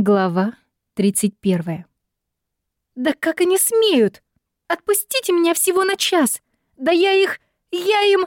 Глава 31. «Да как они смеют? Отпустите меня всего на час! Да я их... я им...»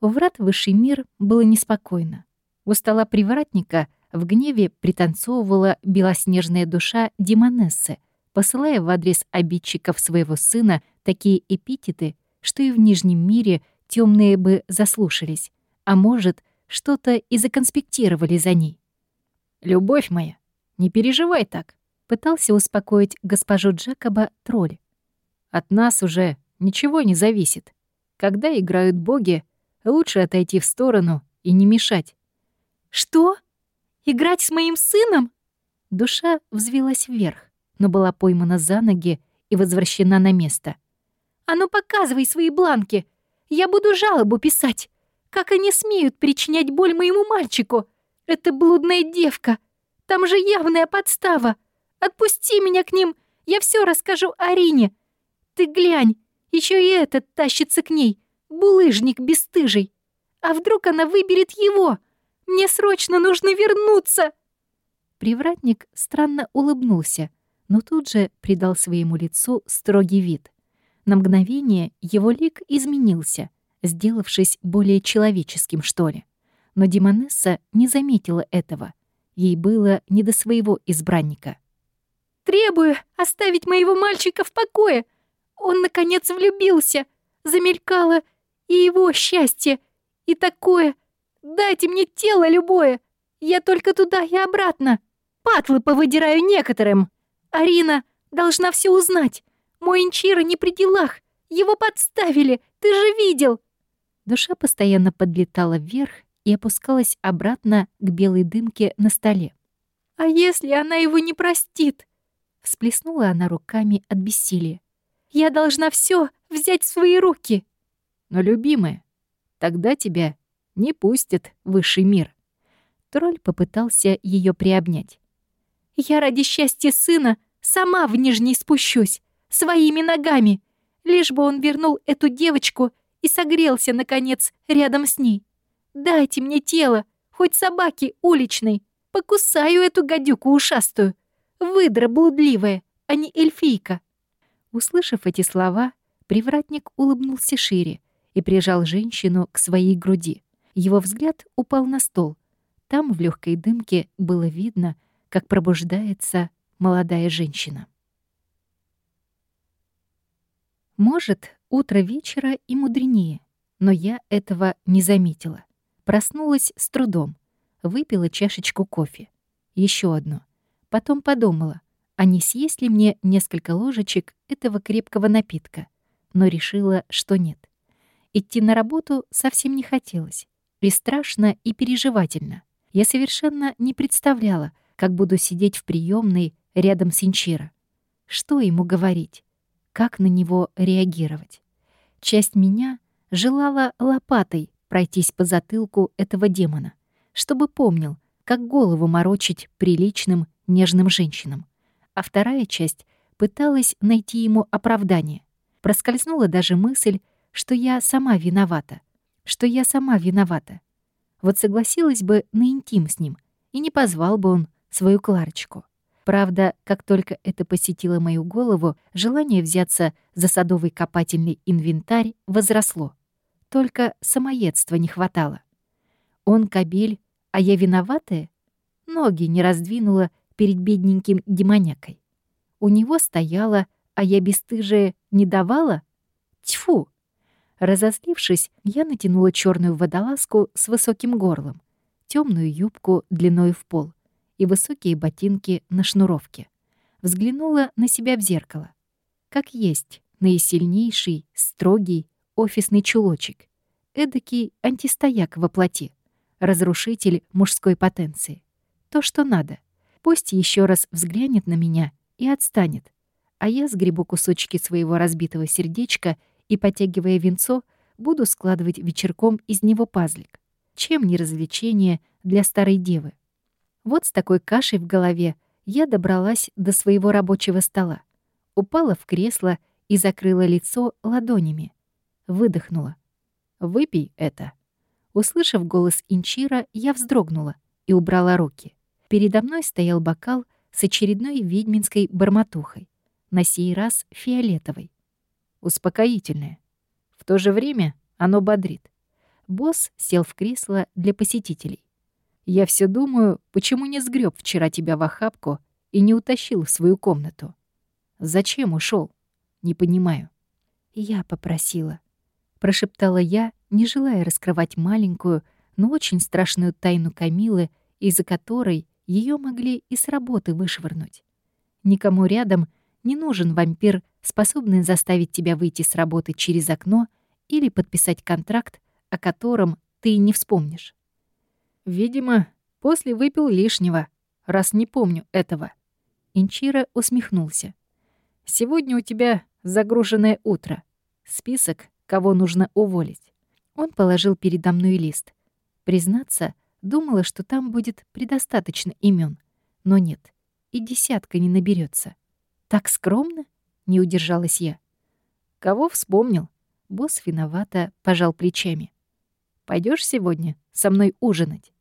Врат высший мир было неспокойно. У стола привратника в гневе пританцовывала белоснежная душа Демонессы, посылая в адрес обидчиков своего сына такие эпитеты, что и в Нижнем мире темные бы заслушались, а может, что-то и законспектировали за ней. «Любовь моя, не переживай так», — пытался успокоить госпожу Джекоба тролль. «От нас уже ничего не зависит. Когда играют боги, лучше отойти в сторону и не мешать». «Что? Играть с моим сыном?» Душа взвилась вверх, но была поймана за ноги и возвращена на место. «А ну показывай свои бланки! Я буду жалобу писать! Как они смеют причинять боль моему мальчику! Это блудная девка! Там же явная подстава. Отпусти меня к ним, я все расскажу Арине. Ты глянь, еще и этот тащится к ней, булыжник бесстыжий. А вдруг она выберет его? Мне срочно нужно вернуться!» Привратник странно улыбнулся, но тут же придал своему лицу строгий вид. На мгновение его лик изменился, сделавшись более человеческим, что ли. Но Демонесса не заметила этого — Ей было не до своего избранника. «Требую оставить моего мальчика в покое! Он, наконец, влюбился! Замелькало и его счастье! И такое! Дайте мне тело любое! Я только туда и обратно! Патлы повыдираю некоторым! Арина должна все узнать! Мой Инчира не при делах! Его подставили! Ты же видел!» Душа постоянно подлетала вверх и опускалась обратно к белой дымке на столе. «А если она его не простит?» Всплеснула она руками от бессилия. «Я должна все взять в свои руки!» «Но, любимая, тогда тебя не пустят в высший мир». Тролль попытался ее приобнять. «Я ради счастья сына сама в Нижний спущусь, своими ногами, лишь бы он вернул эту девочку и согрелся, наконец, рядом с ней. Дайте мне тело, хоть собаки уличной. Покусаю эту гадюку ушастую. Выдра блудливая, а не эльфийка». Услышав эти слова, привратник улыбнулся шире и прижал женщину к своей груди. Его взгляд упал на стол. Там в легкой дымке было видно, как пробуждается молодая женщина. Может, утро вечера и мудренее, но я этого не заметила. Проснулась с трудом. Выпила чашечку кофе. Еще одну. Потом подумала, а не съесть ли мне несколько ложечек этого крепкого напитка. Но решила, что нет. Идти на работу совсем не хотелось. И страшно, и переживательно. Я совершенно не представляла, как буду сидеть в приемной рядом с Инчира. Что ему говорить? Как на него реагировать? Часть меня желала лопатой пройтись по затылку этого демона, чтобы помнил, как голову морочить приличным, нежным женщинам. А вторая часть пыталась найти ему оправдание. Проскользнула даже мысль, что я сама виновата, что я сама виновата. Вот согласилась бы на интим с ним, и не позвал бы он свою Кларочку. Правда, как только это посетило мою голову, желание взяться за садовый копательный инвентарь возросло. Только самоедства не хватало. Он кабель, а я виноватая? Ноги не раздвинула перед бедненьким демонякой. У него стояла, а я бесстыжая не давала? Тьфу! Разозлившись, я натянула черную водолазку с высоким горлом, темную юбку длиной в пол и высокие ботинки на шнуровке. Взглянула на себя в зеркало. Как есть, наисильнейший, строгий, офисный чулочек. Эдакий антистояк во плоти. Разрушитель мужской потенции. То, что надо. Пусть еще раз взглянет на меня и отстанет. А я сгребу кусочки своего разбитого сердечка и, потягивая венцо, буду складывать вечерком из него пазлик. Чем не развлечение для старой девы? Вот с такой кашей в голове я добралась до своего рабочего стола, упала в кресло и закрыла лицо ладонями выдохнула. «Выпей это». Услышав голос Инчира, я вздрогнула и убрала руки. Передо мной стоял бокал с очередной ведьминской бормотухой, на сей раз фиолетовой. Успокоительное. В то же время оно бодрит. Босс сел в кресло для посетителей. Я все думаю, почему не сгреб вчера тебя в охапку и не утащил в свою комнату. Зачем ушел? Не понимаю. Я попросила. Прошептала я, не желая раскрывать маленькую, но очень страшную тайну Камилы, из-за которой ее могли и с работы вышвырнуть. Никому рядом не нужен вампир, способный заставить тебя выйти с работы через окно или подписать контракт, о котором ты не вспомнишь. Видимо, после выпил лишнего, раз не помню этого. Инчира усмехнулся. Сегодня у тебя загруженное утро. Список, кого нужно уволить. Он положил передо мной лист. Признаться, думала, что там будет предостаточно имен, но нет, и десятка не наберется. Так скромно? Не удержалась я. Кого вспомнил? Босс виновато пожал плечами. Пойдешь сегодня со мной ужинать?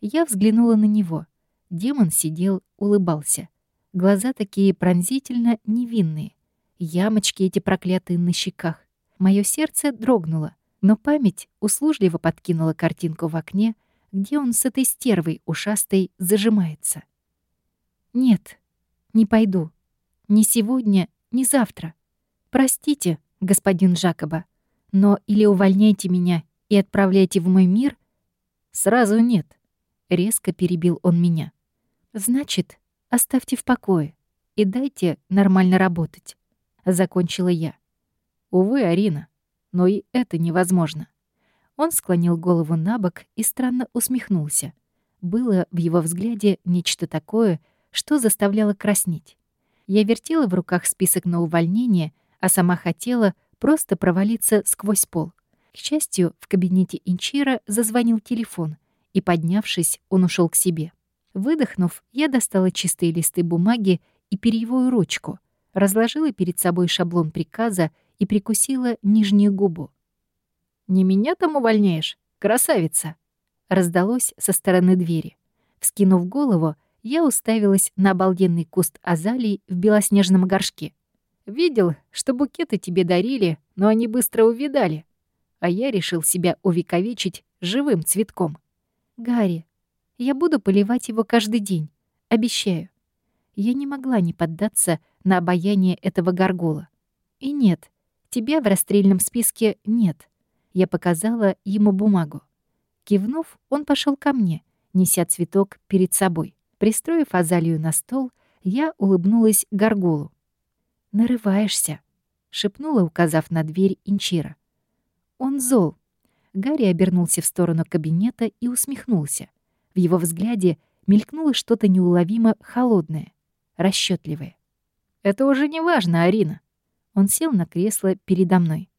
Я взглянула на него. Демон сидел, улыбался. Глаза такие пронзительно невинные. Ямочки эти проклятые на щеках. Мое сердце дрогнуло, но память услужливо подкинула картинку в окне, где он с этой стервой ушастой зажимается. «Нет, не пойду. Ни сегодня, ни завтра. Простите, господин Жакоба, но или увольняйте меня и отправляйте в мой мир, сразу нет. Резко перебил он меня. Значит, оставьте в покое и дайте нормально работать. Закончила я. Увы, Арина, но и это невозможно. Он склонил голову на бок и странно усмехнулся. Было в его взгляде нечто такое, что заставляло краснеть. Я вертела в руках список на увольнение, а сама хотела просто провалиться сквозь пол. К счастью, в кабинете Инчира зазвонил телефон, и, поднявшись, он ушел к себе. Выдохнув, я достала чистые листы бумаги и перьевую ручку, разложила перед собой шаблон приказа и прикусила нижнюю губу. «Не меня там увольняешь, красавица!» раздалось со стороны двери. Вскинув голову, я уставилась на обалденный куст азалий в белоснежном горшке. «Видел, что букеты тебе дарили, но они быстро увидали а я решил себя увековечить живым цветком. «Гарри, я буду поливать его каждый день, обещаю». Я не могла не поддаться на обаяние этого горгула. И нет, тебя в расстрельном списке нет. Я показала ему бумагу. Кивнув, он пошел ко мне, неся цветок перед собой. Пристроив азалию на стол, я улыбнулась горгулу. «Нарываешься», — шепнула, указав на дверь Инчира. Он зол. Гарри обернулся в сторону кабинета и усмехнулся. В его взгляде мелькнуло что-то неуловимо холодное, расчетливое. «Это уже не важно, Арина». Он сел на кресло передо мной.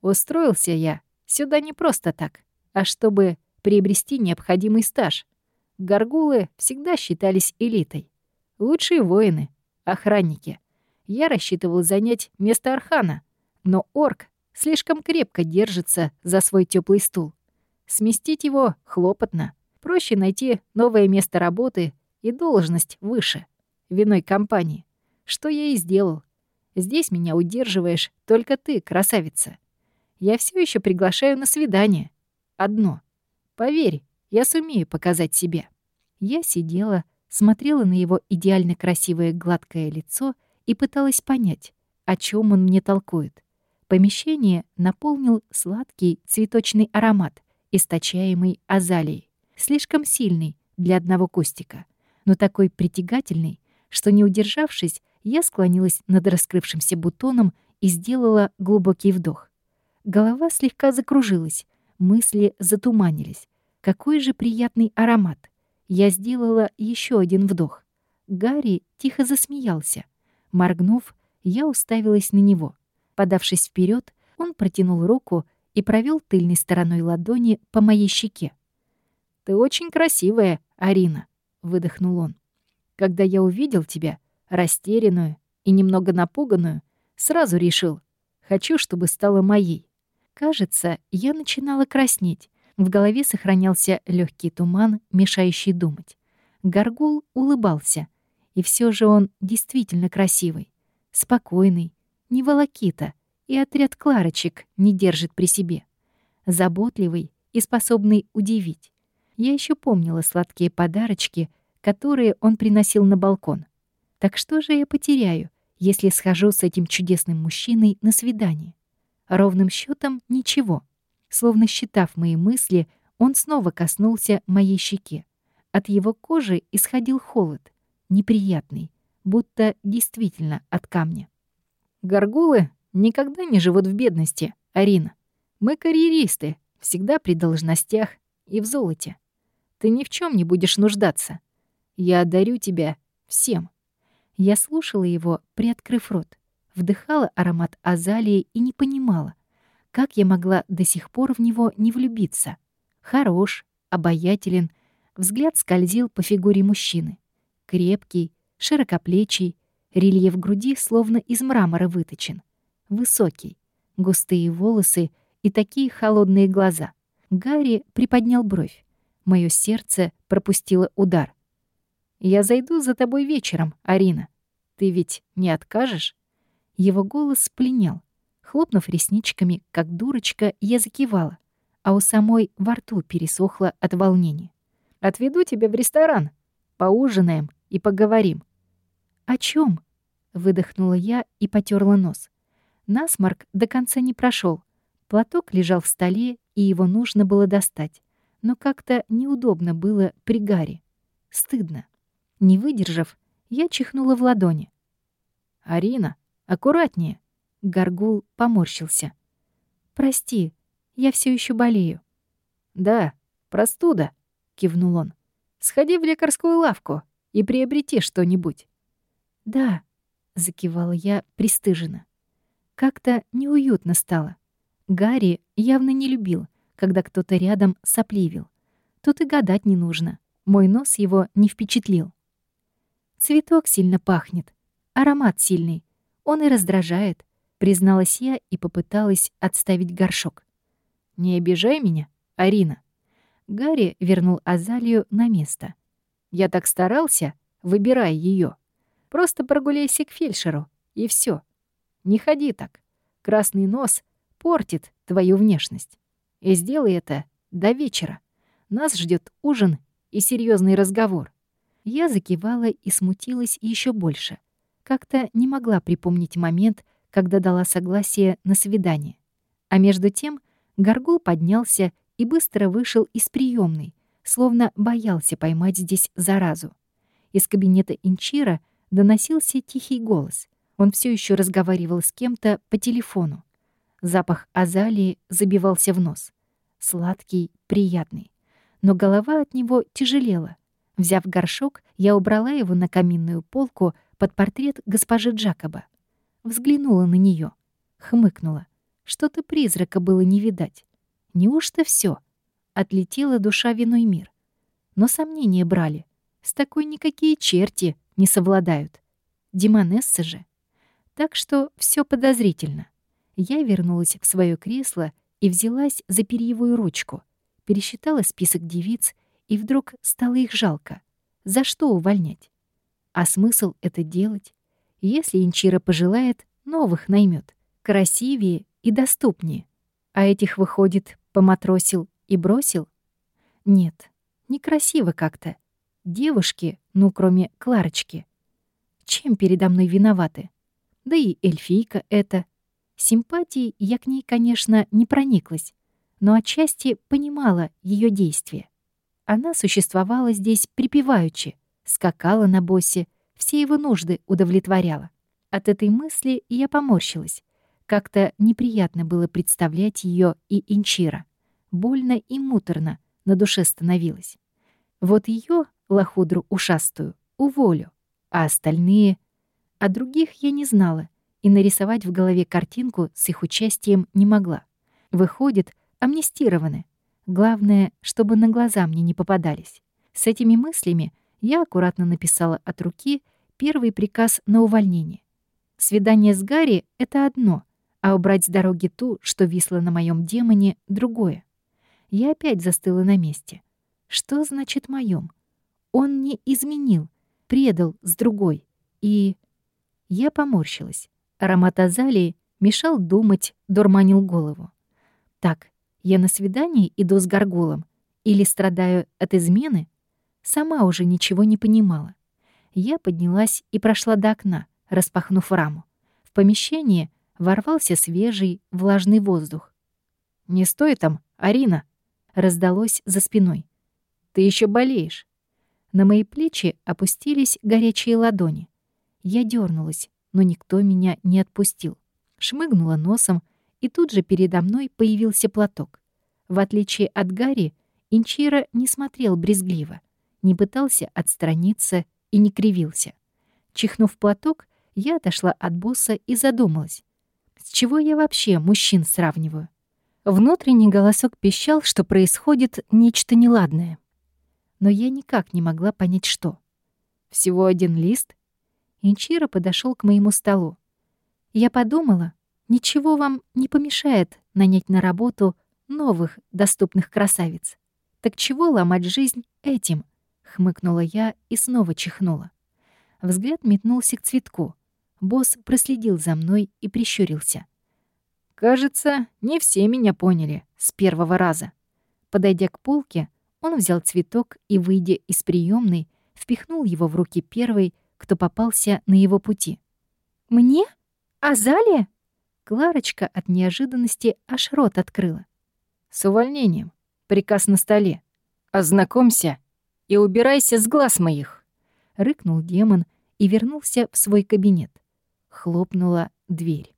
«Устроился я сюда не просто так, а чтобы приобрести необходимый стаж. Горгулы всегда считались элитой. Лучшие воины, охранники. Я рассчитывал занять место Архана, но орк слишком крепко держится за свой теплый стул. Сместить его хлопотно. Проще найти новое место работы и должность выше, виной компании. Что я и сделал. Здесь меня удерживаешь только ты, красавица. Я все еще приглашаю на свидание. Одно. Поверь, я сумею показать себя. Я сидела, смотрела на его идеально красивое гладкое лицо и пыталась понять, о чем он мне толкует. Помещение наполнил сладкий цветочный аромат, источаемый азалией. Слишком сильный для одного кустика, но такой притягательный, что, не удержавшись, я склонилась над раскрывшимся бутоном и сделала глубокий вдох. Голова слегка закружилась, мысли затуманились. Какой же приятный аромат! Я сделала еще один вдох. Гарри тихо засмеялся. Моргнув, я уставилась на него. Подавшись вперед, он протянул руку и провел тыльной стороной ладони по моей щеке. «Ты очень красивая, Арина», — выдохнул он. «Когда я увидел тебя, растерянную и немного напуганную, сразу решил, хочу, чтобы стала моей. Кажется, я начинала краснеть. В голове сохранялся легкий туман, мешающий думать. Горгул улыбался, И все же он действительно красивый, спокойный, не волокита, и отряд Кларочек не держит при себе. Заботливый и способный удивить. Я еще помнила сладкие подарочки, которые он приносил на балкон. Так что же я потеряю, если схожу с этим чудесным мужчиной на свидание? Ровным счетом ничего. Словно считав мои мысли, он снова коснулся моей щеки. От его кожи исходил холод, неприятный, будто действительно от камня. «Горгулы никогда не живут в бедности, Арина. Мы карьеристы, всегда при должностях и в золоте. Ты ни в чем не будешь нуждаться. Я одарю тебя всем». Я слушала его, приоткрыв рот, вдыхала аромат азалии и не понимала, как я могла до сих пор в него не влюбиться. Хорош, обаятелен, взгляд скользил по фигуре мужчины. Крепкий, широкоплечий, рельеф груди словно из мрамора выточен. Высокий, густые волосы и такие холодные глаза. Гарри приподнял бровь. Моё сердце пропустило удар. «Я зайду за тобой вечером, Арина. Ты ведь не откажешь?» Его голос пленял. Хлопнув ресничками, как дурочка, я закивала, а у самой во рту пересохло от волнения. «Отведу тебя в ресторан. Поужинаем и поговорим». «О чем? выдохнула я и потерла нос. Насморк до конца не прошел. Платок лежал в столе, и его нужно было достать. Но как-то неудобно было при Гарри. Стыдно. Не выдержав, я чихнула в ладони. «Арина, аккуратнее!» Гаргул поморщился. «Прости, я все еще болею». «Да, простуда», — кивнул он. «Сходи в лекарскую лавку и приобрети что-нибудь». «Да», — закивала я пристыженно. Как-то неуютно стало. Гарри явно не любил, когда кто-то рядом сопливил. Тут и гадать не нужно. Мой нос его не впечатлил. Цветок сильно пахнет. Аромат сильный. Он и раздражает, призналась я и попыталась отставить горшок. «Не обижай меня, Арина». Гарри вернул Азалию на место. «Я так старался, выбирая ее. Просто прогуляйся к фельдшеру, и все. Не ходи так. Красный нос портит твою внешность. И сделай это до вечера. Нас ждет ужин и серьезный разговор. Я закивала и смутилась еще больше. Как-то не могла припомнить момент, когда дала согласие на свидание. А между тем Горгул поднялся и быстро вышел из приемной, словно боялся поймать здесь заразу. Из кабинета Инчира доносился тихий голос. Он все еще разговаривал с кем-то по телефону. Запах азалии забивался в нос. Сладкий, приятный. Но голова от него тяжелела. Взяв горшок, я убрала его на каминную полку под портрет госпожи Джакоба. Взглянула на нее, хмыкнула. Что-то призрака было не видать. Неужто все? Отлетела душа в иной мир. Но сомнения брали. С такой никакие черти не совладают. Демонесса же. Так что все подозрительно. Я вернулась в свое кресло и взялась за перьевую ручку. Пересчитала список девиц, и вдруг стало их жалко. За что увольнять? А смысл это делать? Если Инчира пожелает, новых наймет, красивее и доступнее. А этих, выходит, поматросил и бросил? Нет, некрасиво как-то. Девушки, ну, кроме Кларочки. Чем передо мной виноваты? Да и эльфийка это. Симпатии я к ней, конечно, не прониклась, но отчасти понимала ее действия. Она существовала здесь припеваючи, скакала на боссе, все его нужды удовлетворяла. От этой мысли я поморщилась. Как-то неприятно было представлять ее и Инчира. Больно и муторно на душе становилось. Вот ее лохудру ушастую, уволю, а остальные... А других я не знала и нарисовать в голове картинку с их участием не могла. Выходит, амнистированы. Главное, чтобы на глаза мне не попадались. С этими мыслями я аккуратно написала от руки первый приказ на увольнение. Свидание с Гарри — это одно, а убрать с дороги ту, что висла на моем демоне, — другое. Я опять застыла на месте. Что значит моем? Он не изменил. предал с другой. И я поморщилась. Аромат азалии мешал думать, дурманил голову. Так, я на свидание иду с горгулом или страдаю от измены? Сама уже ничего не понимала. Я поднялась и прошла до окна, распахнув раму. В помещение ворвался свежий, влажный воздух. «Не стой там, Арина!» — раздалось за спиной. «Ты еще болеешь!» На мои плечи опустились горячие ладони. Я дернулась, но никто меня не отпустил. Шмыгнула носом, и тут же передо мной появился платок. В отличие от Гарри, Инчира не смотрел брезгливо, не пытался отстраниться и не кривился. Чихнув платок, я отошла от босса и задумалась. С чего я вообще мужчин сравниваю? Внутренний голосок пищал, что происходит нечто неладное. Но я никак не могла понять, что. Всего один лист? Инчира подошел к моему столу. Я подумала, ничего вам не помешает нанять на работу новых доступных красавиц. Так чего ломать жизнь этим? Хмыкнула я и снова чихнула. Взгляд метнулся к цветку. Босс проследил за мной и прищурился. «Кажется, не все меня поняли с первого раза». Подойдя к полке, он взял цветок и, выйдя из приемной, впихнул его в руки первой, кто попался на его пути. «Мне? Азалия?» Кларочка от неожиданности аж рот открыла. «С увольнением. Приказ на столе. Ознакомься и убирайся с глаз моих!» Рыкнул демон и вернулся в свой кабинет. Хлопнула дверь.